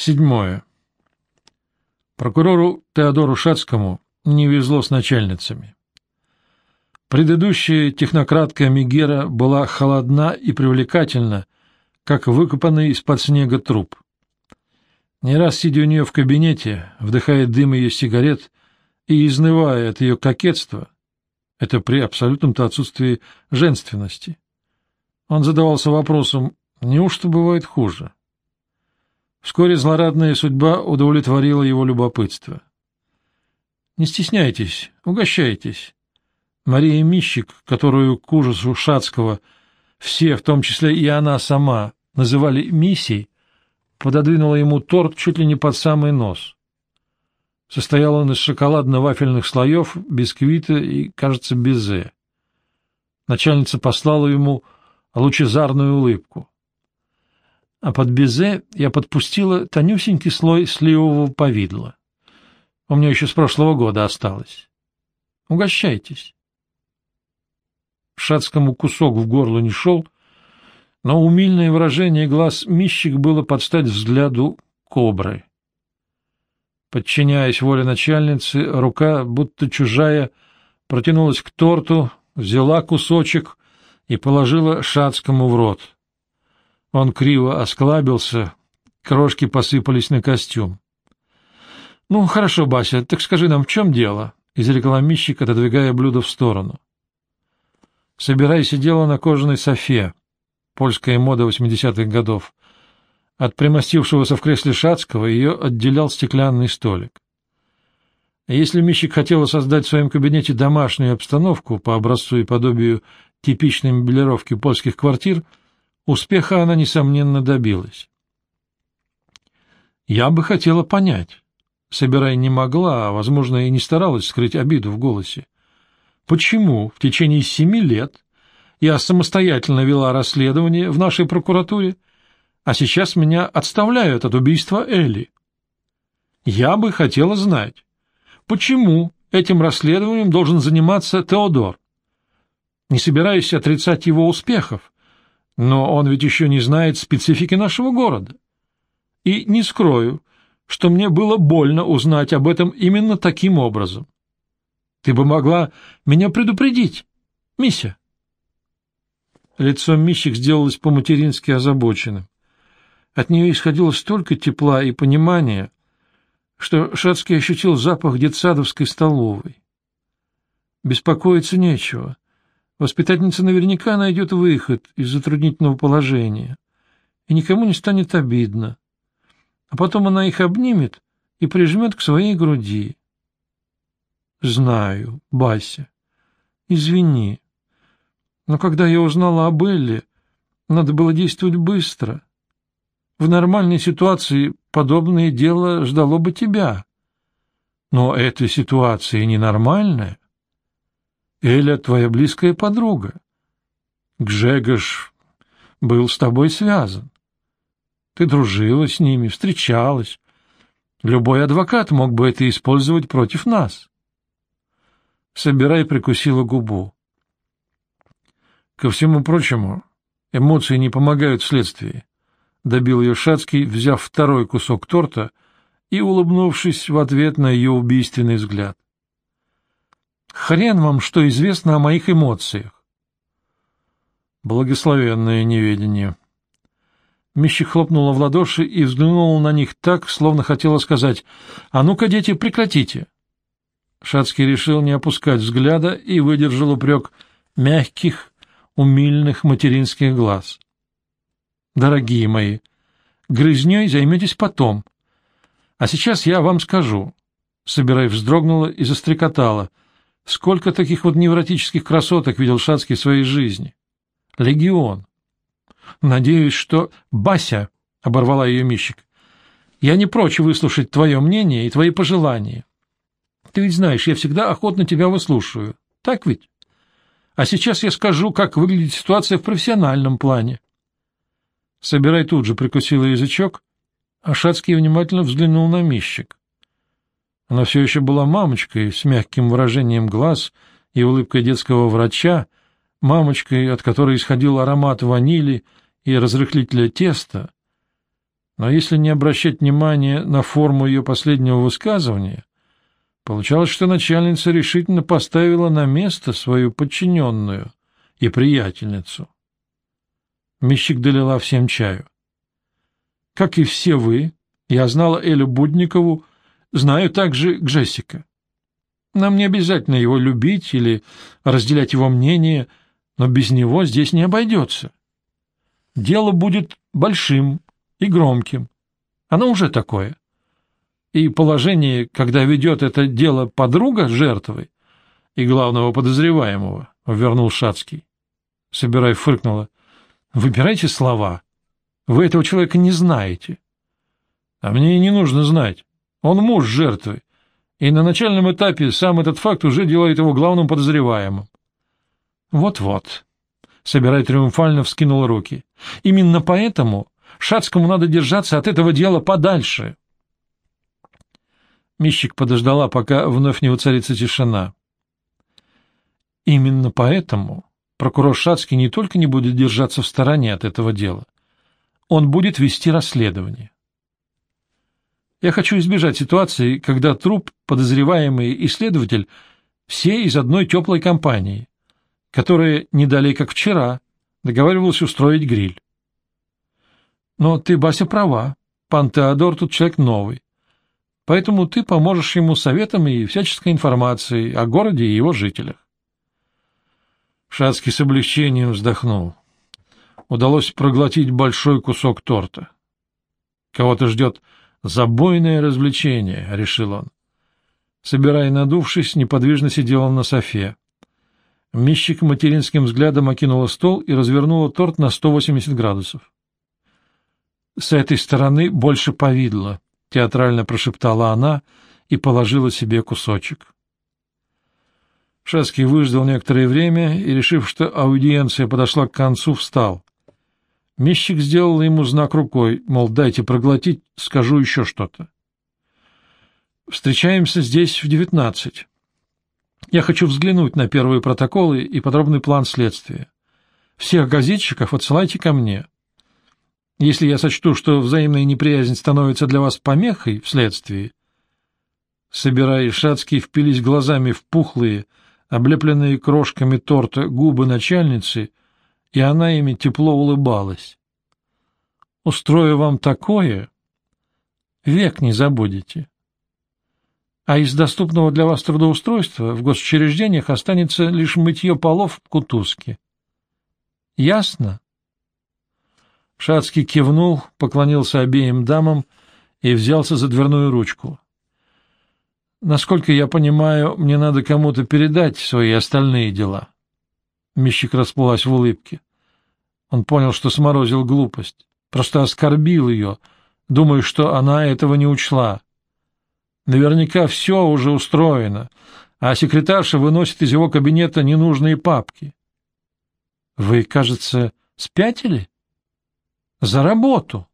Седьмое. Прокурору Теодору Шацкому не везло с начальницами. Предыдущая технократка Мигера была холодна и привлекательна, как выкопанный из-под снега труп. Не раз сидя у нее в кабинете, вдыхая дым ее сигарет и изнывая от ее кокетства, это при абсолютном-то отсутствии женственности, он задавался вопросом, неужто бывает хуже? Вскоре злорадная судьба удовлетворила его любопытство. «Не стесняйтесь, угощайтесь». Мария Мищик, которую к ужасу Шацкого все, в том числе и она сама, называли Миссией, пододвинула ему торт чуть ли не под самый нос. Состоял он из шоколадно-вафельных слоев, бисквита и, кажется, безе. Начальница послала ему лучезарную улыбку. А под безе я подпустила тонюсенький слой сливового повидла. У меня еще с прошлого года осталось. Угощайтесь. Шацкому кусок в горло не шел, но умильное выражение глаз Мищик было под стать взгляду кобры. Подчиняясь воле начальницы, рука, будто чужая, протянулась к торту, взяла кусочек и положила Шацкому в рот. Он криво осклабился, крошки посыпались на костюм. — Ну, хорошо, Бася, так скажи нам, в чем дело? — изрекла Мищик, отодвигая блюдо в сторону. Собирай сидела на кожаной софе, польская мода 80-х годов. От примостившегося в кресле Шацкого ее отделял стеклянный столик. Если Мищик хотела создать в своем кабинете домашнюю обстановку по образцу и подобию типичной меблировки польских квартир, успеха она, несомненно, добилась. «Я бы хотела понять», — Собирай не могла, а, возможно, и не старалась скрыть обиду в голосе. Почему в течение семи лет я самостоятельно вела расследование в нашей прокуратуре, а сейчас меня отставляют от убийства Элли? Я бы хотела знать, почему этим расследованием должен заниматься Теодор? Не собираюсь отрицать его успехов, но он ведь еще не знает специфики нашего города. И не скрою, что мне было больно узнать об этом именно таким образом. Ты бы могла меня предупредить, Мися. Лицо Мищик сделалось по-матерински озабоченным. От нее исходило столько тепла и понимания, что Шацкий ощутил запах детсадовской столовой. Беспокоиться нечего. Воспитательница наверняка найдет выход из затруднительного положения, и никому не станет обидно. А потом она их обнимет и прижмет к своей груди. Знаю, Бася. Извини. Но когда я узнала об Элле, надо было действовать быстро. В нормальной ситуации подобное дело ждало бы тебя. Но эта ситуация ненормальная. Эля твоя близкая подруга. Гжегош был с тобой связан. Ты дружила с ними, встречалась. Любой адвокат мог бы это использовать против нас. Собирай прикусила губу. Ко всему прочему, эмоции не помогают следствии. Добил ее Шацкий, взяв второй кусок торта и улыбнувшись в ответ на ее убийственный взгляд. «Хрен вам, что известно о моих эмоциях!» Благословенное неведение. Мищи хлопнула в ладоши и взглянула на них так, словно хотела сказать «А ну-ка, дети, прекратите!» Шацкий решил не опускать взгляда и выдержал упрек мягких, умильных материнских глаз. «Дорогие мои, грызней займетесь потом. А сейчас я вам скажу». Собирай вздрогнула и застрекотала. Сколько таких вот невротических красоток видел Шацкий в своей жизни? Легион. Надеюсь, что... Бася, — оборвала ее Мищик, — я не прочь выслушать твое мнение и твои пожелания. Ты ведь знаешь, я всегда охотно тебя выслушаю. Так ведь? А сейчас я скажу, как выглядит ситуация в профессиональном плане. Собирай тут же прикусила язычок, а Шацкий внимательно взглянул на Мищик. Она все еще была мамочкой с мягким выражением глаз и улыбкой детского врача, мамочкой, от которой исходил аромат ванили и разрыхлителя теста. Но если не обращать внимания на форму ее последнего высказывания, получалось, что начальница решительно поставила на место свою подчиненную и приятельницу. Мещик долила всем чаю. Как и все вы, я знала Элю Будникову, знаю также Джессика. Нам не обязательно его любить или разделять его мнение, но без него здесь не обойдется. Дело будет большим и громким. Оно уже такое. И положение, когда ведет это дело подруга жертвы и главного подозреваемого, — вернул Шацкий. Собирай фыркнула. — Выбирайте слова. Вы этого человека не знаете. — А мне и не нужно знать. Он муж жертвы, и на начальном этапе сам этот факт уже делает его главным подозреваемым. Вот-вот. Собирай триумфально вскинул руки. Именно поэтому Шацкому надо держаться от этого дела подальше. Мищик подождала, пока вновь не воцарится тишина. Именно поэтому прокурор Шацкий не только не будет держаться в стороне от этого дела, он будет вести расследование. Я хочу избежать ситуации, когда труп, подозреваемый и следователь все из одной теплой компании, которая, не далее как вчера, договаривалась устроить гриль. Но ты, Бася, права. Пан Теодор тут человек новый. Поэтому ты поможешь ему советом и всяческой информацией о городе и его жителях. Шацкий с облегчением вздохнул. Удалось проглотить большой кусок торта. Кого-то ждет Забойное развлечение, — решил он. Собирая надувшись, неподвижно сидел он на софе. Мищик материнским взглядом окинула стол и развернула торт на 180 градусов. — С этой стороны больше повидло, — театрально прошептала она и положила себе кусочек. Шаский выждал некоторое время и, решив, что аудиенция подошла к концу, встал. Мещик сделал ему знак рукой, мол, дайте проглотить, скажу еще что-то. Встречаемся здесь в девятнадцать. Я хочу взглянуть на первые протоколы и подробный план следствия. Всех газетчиков отсылайте ко мне. Если я сочту, что взаимная неприязнь становится для вас помехой в следствии, собирая и впились глазами в пухлые, облепленные крошками торта губы начальницы и она ими тепло улыбалась. «Устрою вам такое, век не забудете. А из доступного для вас трудоустройства в госучреждениях останется лишь мытье полов в кутузке. Ясно?» Шацкий кивнул, поклонился обеим дамам и взялся за дверную ручку. «Насколько я понимаю, мне надо кому-то передать свои остальные дела». Мещик расплылась в улыбке. Он понял, что сморозил глупость, просто оскорбил ее, думая, что она этого не учла. Наверняка все уже устроено, а секретарша выносит из его кабинета ненужные папки. — Вы, кажется, спятили? — За работу!